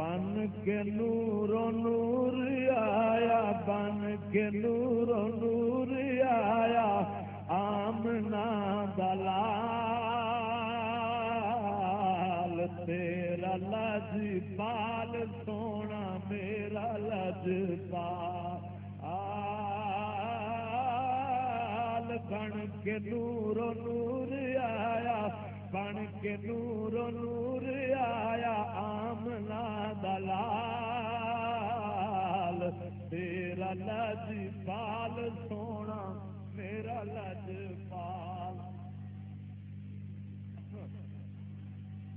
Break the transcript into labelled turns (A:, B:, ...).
A: بن کے نور نور آیا، بن کے نور نور آیا، آمنا دلال، تیرا لج پال سونا میرا لج پال بن کے نور نور آیا، بن کے نور نور لج پال سونا میرا لج پال